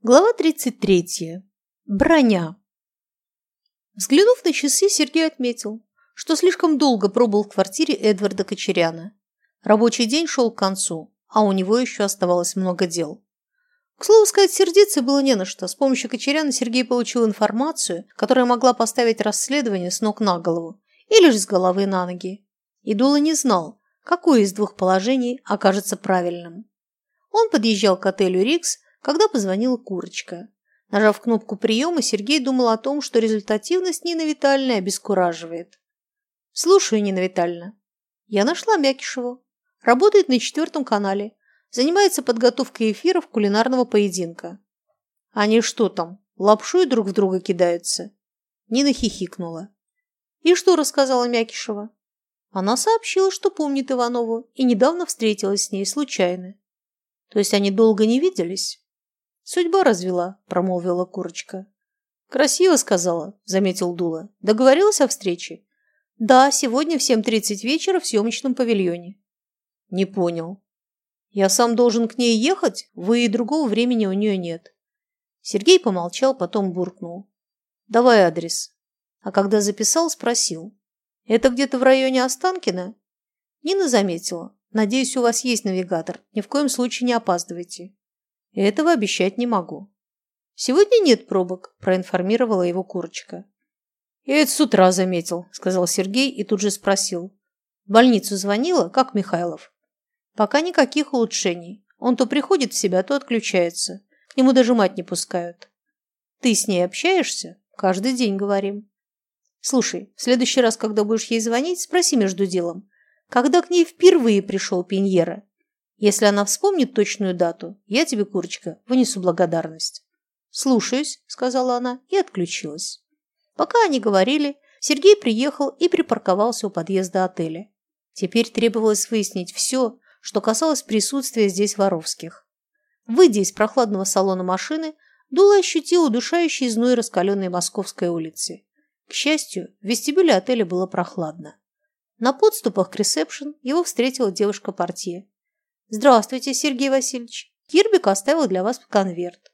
Глава 33. Броня. Взглянув на часы, Сергей отметил, что слишком долго пробыл в квартире Эдварда Кочеряна. Рабочий день шел к концу, а у него еще оставалось много дел. К слову сказать, сердиться было не на что. С помощью Кочеряна Сергей получил информацию, которая могла поставить расследование с ног на голову или же с головы на ноги. И Дула не знал, какое из двух положений окажется правильным. Он подъезжал к отелю «Рикс», когда позвонила курочка. Нажав кнопку приема, Сергей думал о том, что результативность Нины Витальевны обескураживает. «Слушаю, Нина Витальевна. Я нашла Мякишеву. Работает на четвертом канале. Занимается подготовкой эфиров кулинарного поединка. Они что там, лапшой друг в друга кидаются?» Нина хихикнула. «И что рассказала Мякишева?» Она сообщила, что помнит Иванову и недавно встретилась с ней случайно. То есть они долго не виделись? «Судьба развела», – промолвила курочка. «Красиво сказала», – заметил Дула. «Договорилась о встрече?» «Да, сегодня в 7.30 вечера в съемочном павильоне». «Не понял. Я сам должен к ней ехать? Вы и другого времени у нее нет». Сергей помолчал, потом буркнул. «Давай адрес». А когда записал, спросил. «Это где-то в районе Останкина?» Нина заметила. «Надеюсь, у вас есть навигатор. Ни в коем случае не опаздывайте». Этого обещать не могу. Сегодня нет пробок, проинформировала его курочка. Я это с утра заметил, сказал Сергей и тут же спросил. В больницу звонила, как Михайлов? Пока никаких улучшений. Он то приходит в себя, то отключается. К нему даже мать не пускают. Ты с ней общаешься? Каждый день говорим. Слушай, в следующий раз, когда будешь ей звонить, спроси между делом, когда к ней впервые пришел Пиньера если она вспомнит точную дату, я тебе, курочка, вынесу благодарность. «Слушаюсь», – сказала она и отключилась. Пока они говорили, Сергей приехал и припарковался у подъезда отеля. Теперь требовалось выяснить все, что касалось присутствия здесь воровских. Выйдя из прохладного салона машины, Дула ощутил удушающий зной раскаленной московской улицы. К счастью, в вестибюле отеля было прохладно. На подступах к ресепшн его встретила девушка-портье. «Здравствуйте, Сергей Васильевич. Кирбик оставил для вас конверт».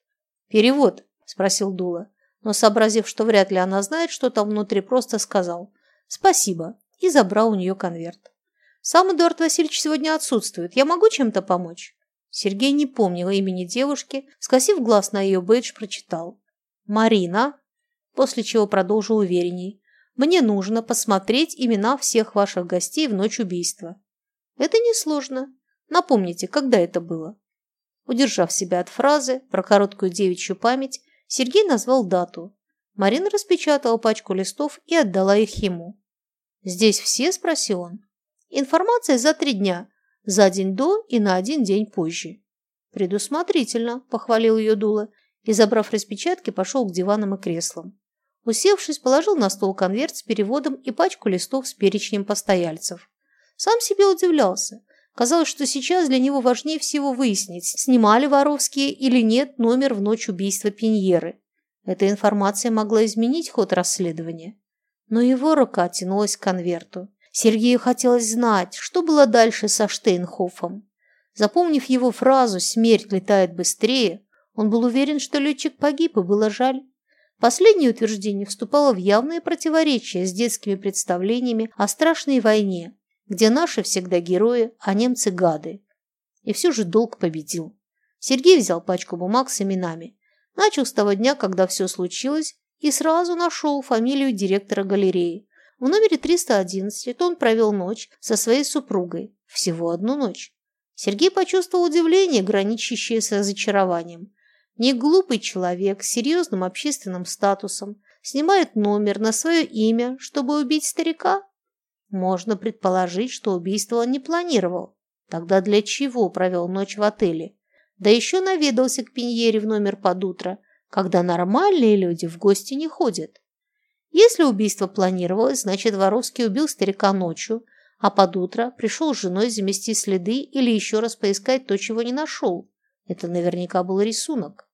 «Перевод?» – спросил Дула. Но, сообразив, что вряд ли она знает, что там внутри, просто сказал «Спасибо» и забрал у нее конверт. «Сам Эдуард Васильевич сегодня отсутствует. Я могу чем-то помочь?» Сергей не помнил имени девушки, скосив глаз на ее бейдж, прочитал. «Марина», после чего продолжил уверенней. «Мне нужно посмотреть имена всех ваших гостей в ночь убийства». «Это несложно. Напомните, когда это было?» Удержав себя от фразы про короткую девичью память, Сергей назвал дату. Марина распечатала пачку листов и отдала их ему. «Здесь все?» – спросил он. «Информация за три дня, за день до и на один день позже». «Предусмотрительно», – похвалил ее Дула и, забрав распечатки, пошел к диванам и креслам. Усевшись, положил на стол конверт с переводом и пачку листов с перечнем постояльцев. Сам себе удивлялся – Казалось, что сейчас для него важнее всего выяснить, снимали Воровские или нет номер в ночь убийства Пиньеры. Эта информация могла изменить ход расследования. Но его рука тянулась к конверту. Сергею хотелось знать, что было дальше со Штейнхофом. Запомнив его фразу «смерть летает быстрее», он был уверен, что летчик погиб, и было жаль. Последнее утверждение вступало в явное противоречие с детскими представлениями о страшной войне, где наши всегда герои, а немцы гады. И все же долг победил. Сергей взял пачку бумаг с именами. Начал с того дня, когда все случилось, и сразу нашел фамилию директора галереи. В номере 311 он провел ночь со своей супругой. Всего одну ночь. Сергей почувствовал удивление, граничащее с разочарованием. Не глупый человек с серьезным общественным статусом снимает номер на свое имя, чтобы убить старика? Можно предположить, что убийство он не планировал. Тогда для чего провел ночь в отеле? Да еще наведался к Пиньере в номер под утро, когда нормальные люди в гости не ходят. Если убийство планировалось, значит Воровский убил старика ночью, а под утро пришел с женой замести следы или еще раз поискать то, чего не нашел. Это наверняка был рисунок.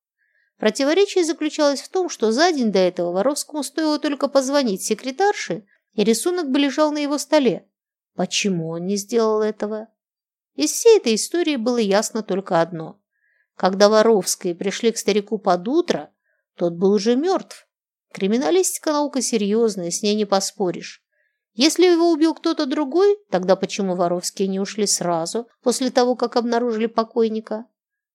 Противоречие заключалось в том, что за день до этого Воровскому стоило только позвонить секретарше и рисунок бы лежал на его столе. Почему он не сделал этого? Из всей этой истории было ясно только одно. Когда Воровские пришли к старику под утро, тот был уже мертв. Криминалистика наука серьезная, с ней не поспоришь. Если его убил кто-то другой, тогда почему Воровские не ушли сразу, после того, как обнаружили покойника?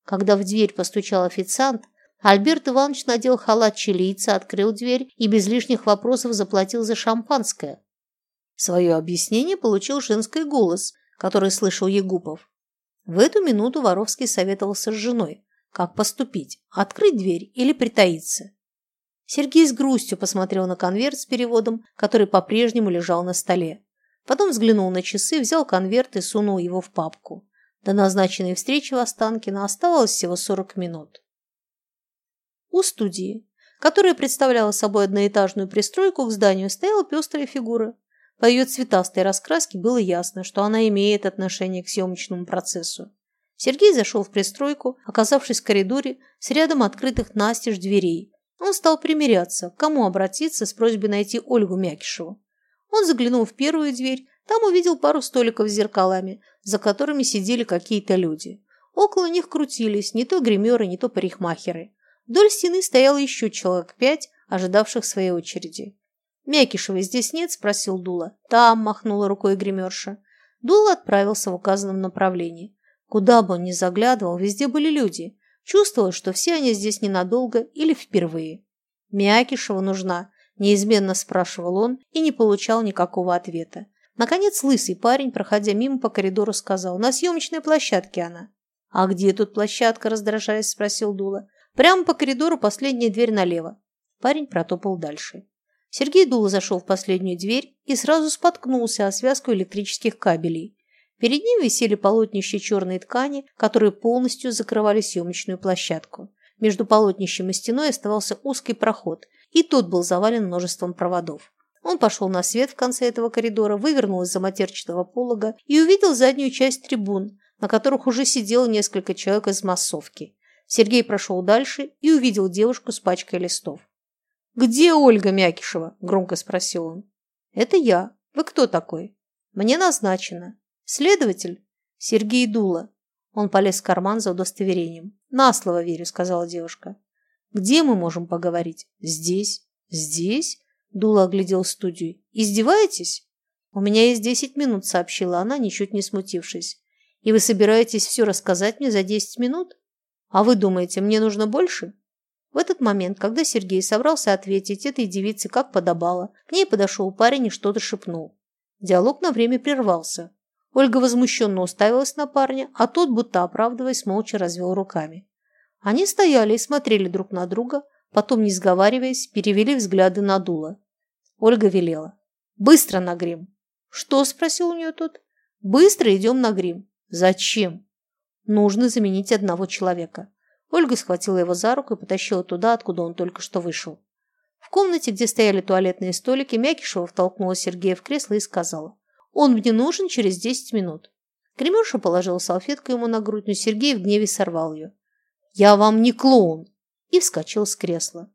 Когда в дверь постучал официант, Альберт Иванович надел халат чилийца, открыл дверь и без лишних вопросов заплатил за шампанское. Свое объяснение получил женский голос, который слышал Егупов. В эту минуту Воровский советовался с женой, как поступить, открыть дверь или притаиться. Сергей с грустью посмотрел на конверт с переводом, который по-прежнему лежал на столе. Потом взглянул на часы, взял конверт и сунул его в папку. До назначенной встречи в Останкино оставалось всего 40 минут. У студии, которая представляла собой одноэтажную пристройку к зданию, стояла пестрая фигура. По ее цветастой раскраске было ясно, что она имеет отношение к съемочному процессу. Сергей зашел в пристройку, оказавшись в коридоре с рядом открытых настежь дверей, он стал примиряться, к кому обратиться с просьбой найти Ольгу Мякишеву. Он заглянул в первую дверь, там увидел пару столиков с зеркалами, за которыми сидели какие-то люди. Около них крутились не то гримеры, не то парикмахеры. Вдоль стены стояло еще человек пять, ожидавших своей очереди. «Мякишева здесь нет?» – спросил Дула. «Там», – махнула рукой гримерша. Дула отправился в указанном направлении. Куда бы он ни заглядывал, везде были люди. Чувствовала, что все они здесь ненадолго или впервые. «Мякишева нужна», – неизменно спрашивал он и не получал никакого ответа. Наконец лысый парень, проходя мимо по коридору, сказал, «На съемочной площадке она». «А где тут площадка?» – раздражаясь, спросил Дула. «Прямо по коридору последняя дверь налево». Парень протопал дальше. Сергей Дула зашел в последнюю дверь и сразу споткнулся о связку электрических кабелей. Перед ним висели полотнища черной ткани, которые полностью закрывали съемочную площадку. Между полотнищем и стеной оставался узкий проход, и тот был завален множеством проводов. Он пошел на свет в конце этого коридора, вывернул из-за матерчатого полога и увидел заднюю часть трибун, на которых уже сидело несколько человек из массовки. Сергей прошел дальше и увидел девушку с пачкой листов. «Где Ольга Мякишева?» – громко спросил он. «Это я. Вы кто такой?» «Мне назначено. «Следователь?» «Сергей Дула». Он полез в карман за удостоверением. «На слово верю», — сказала девушка. «Где мы можем поговорить?» «Здесь». «Здесь?» — Дула оглядел студию. «Издеваетесь?» «У меня есть десять минут», — сообщила она, ничуть не смутившись. «И вы собираетесь все рассказать мне за десять минут? А вы думаете, мне нужно больше?» В этот момент, когда Сергей собрался ответить этой девице как подобало, к ней подошел парень и что-то шепнул. Диалог на время прервался. Ольга возмущенно уставилась на парня, а тот, будто оправдываясь, молча развел руками. Они стояли и смотрели друг на друга, потом, не сговариваясь, перевели взгляды на дуло. Ольга велела. «Быстро на грим!» «Что?» – спросил у нее тот. «Быстро идем на грим». «Зачем?» «Нужно заменить одного человека». Ольга схватила его за руку и потащила туда, откуда он только что вышел. В комнате, где стояли туалетные столики, Мякишева втолкнула Сергея в кресло и сказала. Он мне нужен через десять минут. Кремерша положила салфетку ему на грудь, но Сергей в гневе сорвал ее. «Я вам не клоун!» и вскочил с кресла.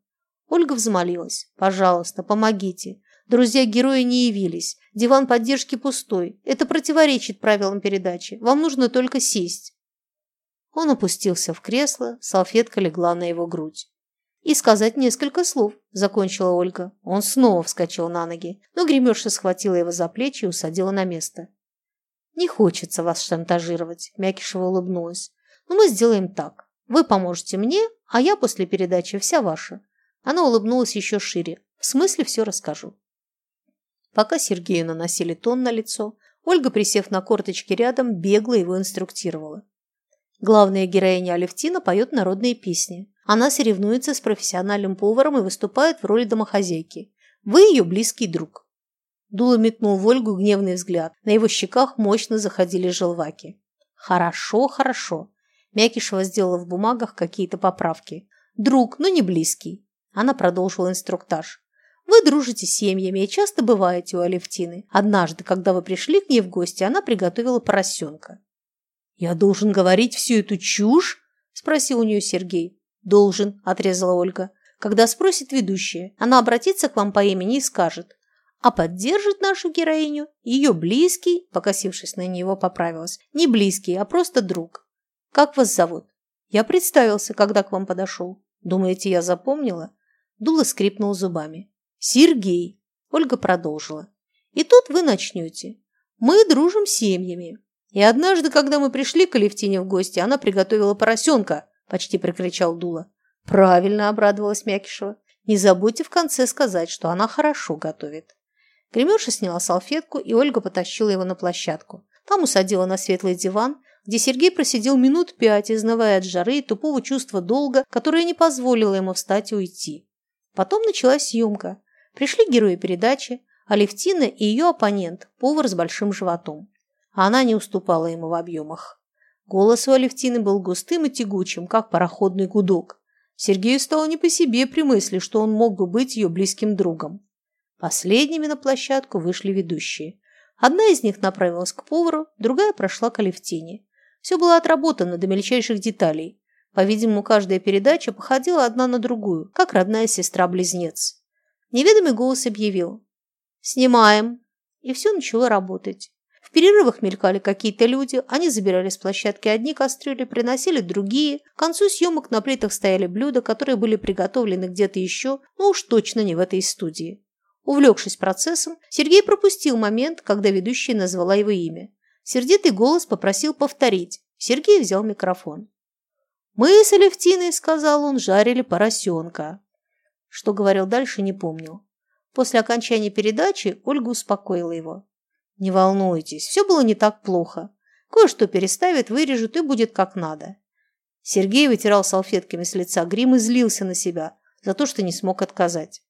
Ольга взмолилась. «Пожалуйста, помогите. Друзья-герои не явились. Диван поддержки пустой. Это противоречит правилам передачи. Вам нужно только сесть». Он опустился в кресло, салфетка легла на его грудь и сказать несколько слов», – закончила Ольга. Он снова вскочил на ноги, но гримерша схватила его за плечи и усадила на место. «Не хочется вас шантажировать», – Мякишева улыбнулась. «Но мы сделаем так. Вы поможете мне, а я после передачи вся ваша». Она улыбнулась еще шире. «В смысле все расскажу». Пока Сергею наносили тон на лицо, Ольга, присев на корточки рядом, бегло его инструктировала. Главная героиня Алевтина поет народные песни. Она соревнуется с профессиональным поваром и выступает в роли домохозяйки. Вы ее близкий друг. Дула метнул в Ольгу гневный взгляд. На его щеках мощно заходили желваки. Хорошо, хорошо. Мякишева сделала в бумагах какие-то поправки. Друг, но не близкий. Она продолжила инструктаж. Вы дружите с семьями и часто бываете у Алевтины. Однажды, когда вы пришли к ней в гости, она приготовила поросенка. «Я должен говорить всю эту чушь?» – спросил у нее Сергей. «Должен», – отрезала Ольга. «Когда спросит ведущая, она обратится к вам по имени и скажет, а поддержит нашу героиню ее близкий, покосившись на него, поправилась, не близкий, а просто друг. Как вас зовут? Я представился, когда к вам подошел. Думаете, я запомнила? Дула скрипнул зубами. Сергей. Ольга продолжила. И тут вы начнете. Мы дружим с семьями. И однажды, когда мы пришли к Алевтине в гости, она приготовила поросенка, почти прикричал Дула. Правильно, обрадовалась Мякишева. Не забудьте в конце сказать, что она хорошо готовит. Гримерша сняла салфетку, и Ольга потащила его на площадку. Там усадила на светлый диван, где Сергей просидел минут пять, изнывая от жары и тупого чувства долга, которое не позволило ему встать и уйти. Потом началась съемка. Пришли герои передачи, Алевтина и ее оппонент, повар с большим животом. А она не уступала ему в объемах. Голос у Алевтины был густым и тягучим, как пароходный гудок. Сергею стало не по себе при мысли, что он мог бы быть ее близким другом. Последними на площадку вышли ведущие. Одна из них направилась к повару, другая прошла к Алевтине. Все было отработано до мельчайших деталей. По-видимому, каждая передача походила одна на другую, как родная сестра-близнец. Неведомый голос объявил «Снимаем!» И все начало работать. Перерывах мелькали какие-то люди, они забирали с площадки одни кастрюли, приносили другие. К концу съемок на плитах стояли блюда, которые были приготовлены где-то еще, но уж точно не в этой студии. Увлекшись процессом, Сергей пропустил момент, когда ведущая назвала его имя. Сердитый голос попросил повторить. Сергей взял микрофон. «Мы с Алевтиной, — сказал он, — жарили поросенка». Что говорил дальше, не помню. После окончания передачи Ольга успокоила его. Не волнуйтесь, все было не так плохо. Кое-что переставят, вырежут и будет как надо. Сергей вытирал салфетками с лица грим и злился на себя за то, что не смог отказать.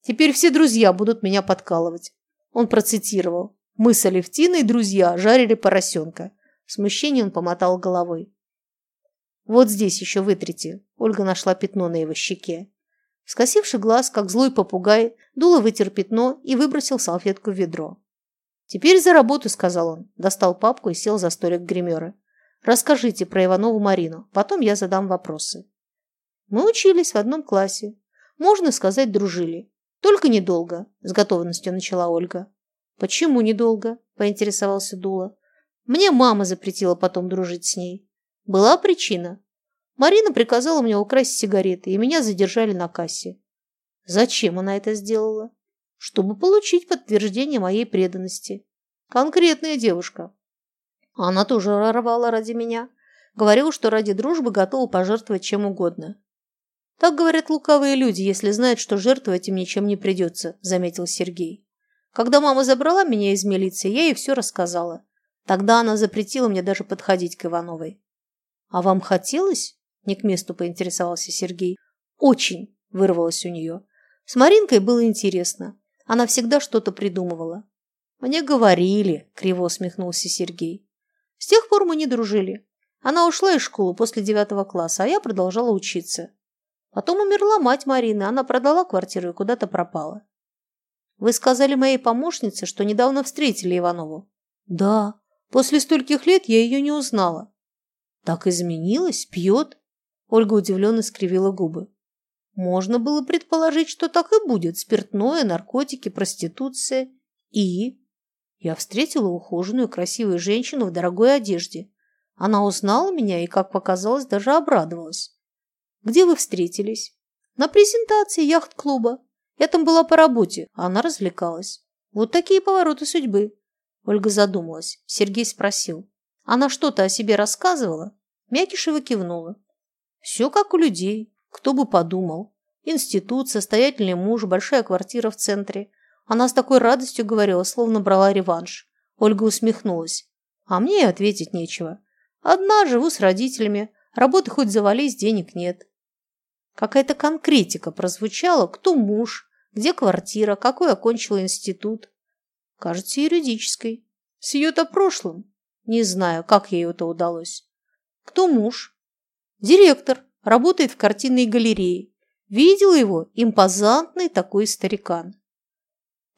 Теперь все друзья будут меня подкалывать. Он процитировал. Мы с Алевтиной, друзья, жарили поросенка. В смущении он помотал головой. Вот здесь еще вытрите. Ольга нашла пятно на его щеке. Скосивший глаз, как злой попугай, Дула вытер пятно и выбросил салфетку в ведро. «Теперь за работу», – сказал он. Достал папку и сел за столик гримера. «Расскажите про Иванову Марину. Потом я задам вопросы». Мы учились в одном классе. Можно сказать, дружили. Только недолго, с готовностью начала Ольга. Почему недолго? Поинтересовался Дула. Мне мама запретила потом дружить с ней. Была причина. Марина приказала мне украсть сигареты, и меня задержали на кассе. Зачем она это сделала? Чтобы получить подтверждение моей преданности. Конкретная девушка. Она тоже рвала ради меня. Говорила, что ради дружбы готова пожертвовать чем угодно. Так говорят лукавые люди, если знают, что жертвовать им ничем не придется, заметил Сергей. Когда мама забрала меня из милиции, я ей все рассказала. Тогда она запретила мне даже подходить к Ивановой. А вам хотелось? Не к месту поинтересовался Сергей. Очень, вырвалось у нее. С Маринкой было интересно. Она всегда что-то придумывала. «Мне говорили», – криво усмехнулся Сергей. «С тех пор мы не дружили. Она ушла из школы после девятого класса, а я продолжала учиться. Потом умерла мать Марины, она продала квартиру и куда-то пропала. Вы сказали моей помощнице, что недавно встретили Иванову? Да. После стольких лет я ее не узнала. Так изменилась? Пьет? Ольга удивленно скривила губы. Можно было предположить, что так и будет. Спиртное, наркотики, проституция. И... Я встретила ухоженную, красивую женщину в дорогой одежде. Она узнала меня и, как показалось, даже обрадовалась. Где вы встретились? На презентации яхт-клуба. Я там была по работе, а она развлекалась. Вот такие повороты судьбы. Ольга задумалась. Сергей спросил. Она что-то о себе рассказывала? Мякишева кивнула. Все как у людей. Кто бы подумал. Институт, состоятельный муж, большая квартира в центре. Она с такой радостью говорила, словно брала реванш. Ольга усмехнулась. А мне ответить нечего. Одна, живу с родителями. Работы хоть завались, денег нет. Какая-то конкретика прозвучала. Кто муж, где квартира, какой окончила институт. Кажется, юридической. С ее-то прошлым. Не знаю, как ей это удалось. Кто муж? Директор. Работает в картинной галерее. Видел его импозантный такой старикан.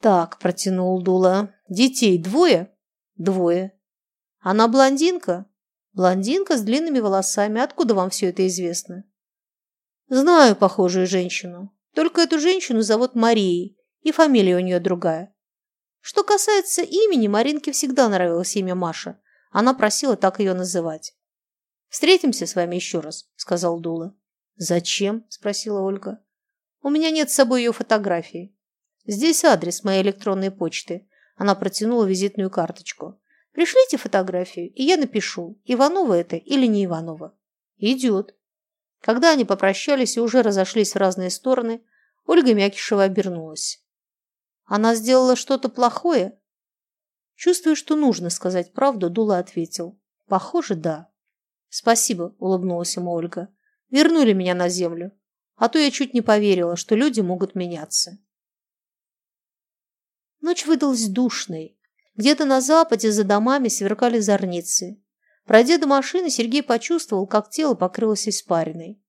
Так, протянул Дула. Детей двое? Двое. Она блондинка? Блондинка с длинными волосами. Откуда вам все это известно? Знаю похожую женщину. Только эту женщину зовут Марией, и фамилия у нее другая. Что касается имени, Маринке всегда нравилось имя Маша. Она просила так ее называть. Встретимся с вами еще раз, сказал Дула. Зачем? спросила Ольга. У меня нет с собой ее фотографии. Здесь адрес моей электронной почты. Она протянула визитную карточку. Пришлите фотографию, и я напишу, Иванова это или не Иванова. Идет. Когда они попрощались и уже разошлись в разные стороны, Ольга Мякишева обернулась. Она сделала что-то плохое? Чувствуя, что нужно сказать правду, Дула ответил. Похоже, да. Спасибо, улыбнулась ему Ольга. Вернули меня на землю. А то я чуть не поверила, что люди могут меняться. Ночь выдалась душной. Где-то на западе за домами сверкали зорницы. Пройдя до машины, Сергей почувствовал, как тело покрылось испариной.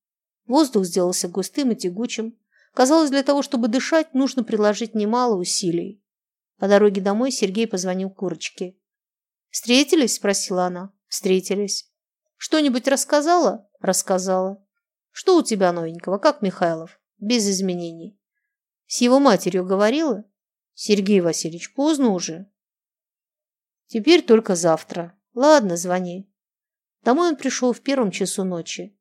Воздух сделался густым и тягучим. Казалось, для того, чтобы дышать, нужно приложить немало усилий. По дороге домой Сергей позвонил Курочке. «Встретились?» – спросила она. «Встретились». «Что-нибудь рассказала?» «Рассказала». «Что у тебя новенького? Как Михайлов?» «Без изменений». «С его матерью говорила?» «Сергей Васильевич, поздно уже». «Теперь только завтра. Ладно, звони». Домой он пришел в первом часу ночи.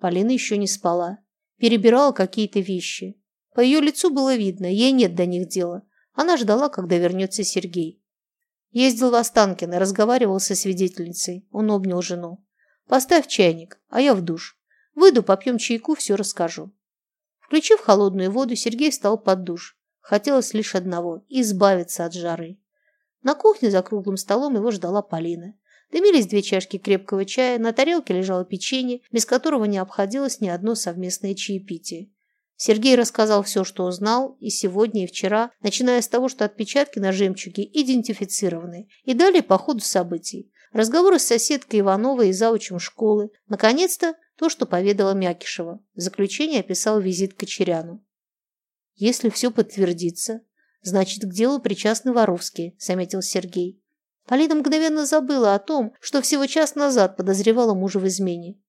Полина еще не спала. Перебирала какие-то вещи. По ее лицу было видно, ей нет до них дела. Она ждала, когда вернется Сергей. Ездил в Останкино, разговаривал со свидетельницей. Он обнял жену. «Поставь чайник, а я в душ. Выйду, попьем чайку, все расскажу». Включив холодную воду, Сергей встал под душ. Хотелось лишь одного – избавиться от жары. На кухне за круглым столом его ждала Полина. Дымились две чашки крепкого чая, на тарелке лежало печенье, без которого не обходилось ни одно совместное чаепитие. Сергей рассказал все, что узнал, и сегодня, и вчера, начиная с того, что отпечатки на жемчуге идентифицированы, и далее по ходу событий. Разговоры с соседкой Ивановой и заучем школы. Наконец-то то, что поведала Мякишева. В заключение описал визит к Кочеряну. «Если все подтвердится, значит, к делу причастны Воровские», – заметил Сергей. Полина мгновенно забыла о том, что всего час назад подозревала мужа в измене.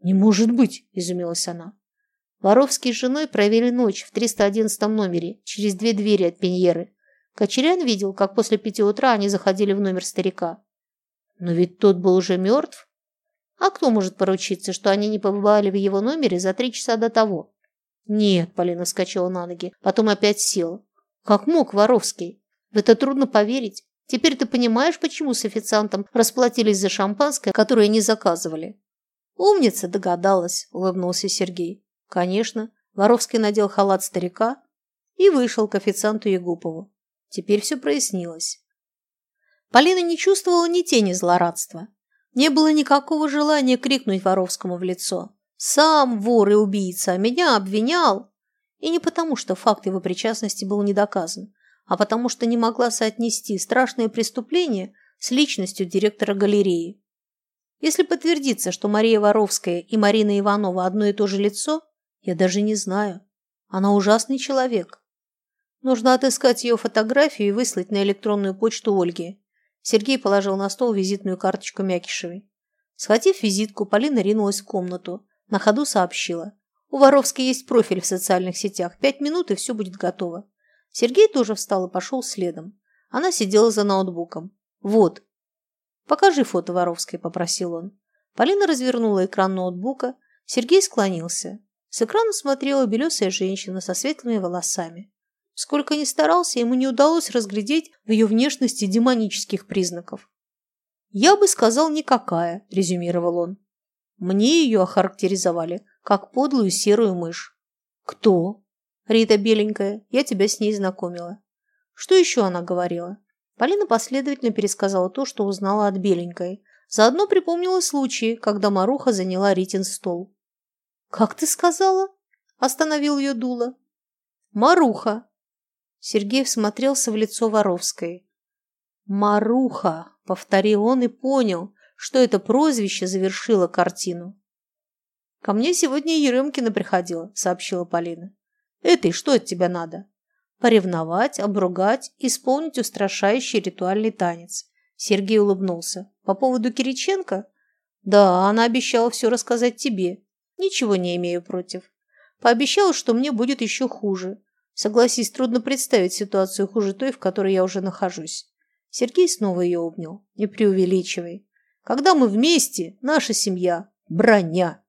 «Не может быть!» – изумилась она. Воровский с женой провели ночь в 311 номере, через две двери от Пеньеры. Кочерян видел, как после пяти утра они заходили в номер старика. Но ведь тот был уже мертв. А кто может поручиться, что они не побывали в его номере за три часа до того? Нет, Полина вскочила на ноги, потом опять села. Как мог Воровский? В это трудно поверить. Теперь ты понимаешь, почему с официантом расплатились за шампанское, которое не заказывали? Умница, догадалась, улыбнулся Сергей. Конечно, Воровский надел халат старика и вышел к официанту Егупову. Теперь все прояснилось. Полина не чувствовала ни тени злорадства. Не было никакого желания крикнуть Воровскому в лицо. «Сам вор и убийца, меня обвинял!» И не потому, что факт его причастности был не доказан, а потому что не могла соотнести страшное преступление с личностью директора галереи. Если подтвердится, что Мария Воровская и Марина Иванова одно и то же лицо, я даже не знаю. Она ужасный человек. Нужно отыскать ее фотографию и выслать на электронную почту Ольги. Сергей положил на стол визитную карточку Мякишевой. Схватив визитку, Полина ринулась в комнату. На ходу сообщила. У Воровской есть профиль в социальных сетях. Пять минут, и все будет готово. Сергей тоже встал и пошел следом. Она сидела за ноутбуком. «Вот». «Покажи фото Воровской», – попросил он. Полина развернула экран ноутбука. Сергей склонился. С экрана смотрела белесая женщина со светлыми волосами. Сколько ни старался, ему не удалось разглядеть в ее внешности демонических признаков. «Я бы сказал, никакая», – резюмировал он. Мне ее охарактеризовали как подлую серую мышь. «Кто?» «Рита Беленькая, я тебя с ней знакомила». Что еще она говорила? Полина последовательно пересказала то, что узнала от Беленькой. Заодно припомнила случаи, когда Маруха заняла Ритин стол. «Как ты сказала?» – остановил ее Дула. «Маруха!» Сергей всмотрелся в лицо Воровской. «Маруха!» – повторил он и понял, что это прозвище завершило картину. «Ко мне сегодня Еремкина приходила», – сообщила Полина. «Этой что от тебя надо?» «Поревновать, обругать, исполнить устрашающий ритуальный танец». Сергей улыбнулся. «По поводу Кириченко?» «Да, она обещала все рассказать тебе. Ничего не имею против. Пообещала, что мне будет еще хуже. Согласись, трудно представить ситуацию хуже той, в которой я уже нахожусь. Сергей снова ее обнял. Не преувеличивай. Когда мы вместе, наша семья, Броня.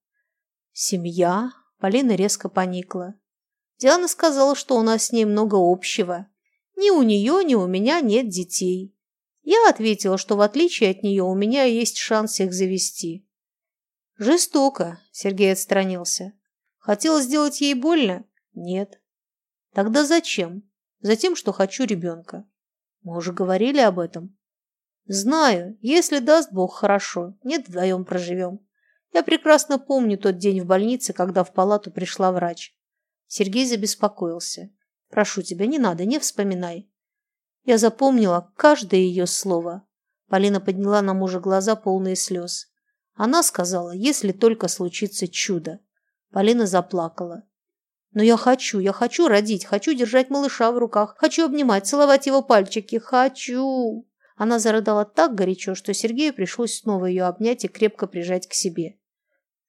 Семья. Полина резко поникла. Диана сказала, что у нас с ней много общего. Ни у нее, ни у меня нет детей. Я ответила, что в отличие от нее у меня есть шанс их завести. Жестоко, Сергей отстранился. Хотела сделать ей больно? Нет. Тогда зачем? Затем, что хочу ребенка. Мы уже говорили об этом. Знаю, если даст Бог, хорошо. Нет, вдвоем проживем. Я прекрасно помню тот день в больнице, когда в палату пришла врач. Сергей забеспокоился. Прошу тебя, не надо, не вспоминай. Я запомнила каждое ее слово. Полина подняла на мужа глаза, полные слез. Она сказала, если только случится чудо. Полина заплакала. Но я хочу, я хочу родить, хочу держать малыша в руках, хочу обнимать, целовать его пальчики, хочу. Она зарыдала так горячо, что Сергею пришлось снова ее обнять и крепко прижать к себе.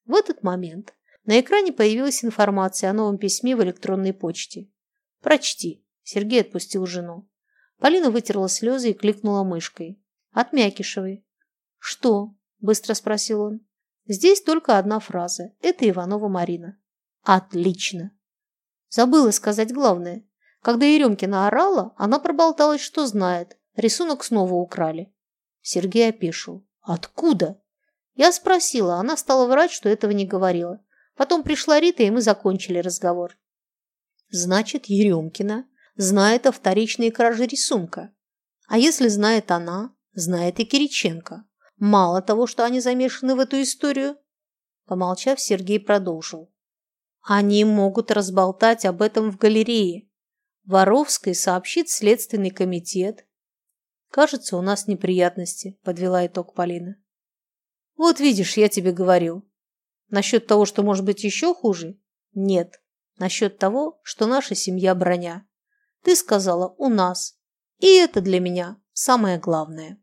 В этот момент на экране появилась информация о новом письме в электронной почте. «Прочти», – Сергей отпустил жену. Полина вытерла слезы и кликнула мышкой. «От Мякишевой». «Что?» – быстро спросил он. «Здесь только одна фраза. Это Иванова Марина». «Отлично!» Забыла сказать главное. Когда Еремкина орала, она проболталась, что знает. Рисунок снова украли. Сергей опешил. «Откуда?» Я спросила, она стала врать, что этого не говорила. Потом пришла Рита, и мы закончили разговор. Значит, Еремкина знает о вторичной краже рисунка. А если знает она, знает и Кириченко. Мало того, что они замешаны в эту историю. Помолчав, Сергей продолжил. Они могут разболтать об этом в галерее. Воровской сообщит Следственный комитет. Кажется, у нас неприятности, подвела итог Полина. Вот видишь, я тебе говорил. Насчет того, что может быть еще хуже? Нет. Насчет того, что наша семья броня. Ты сказала «у нас». И это для меня самое главное.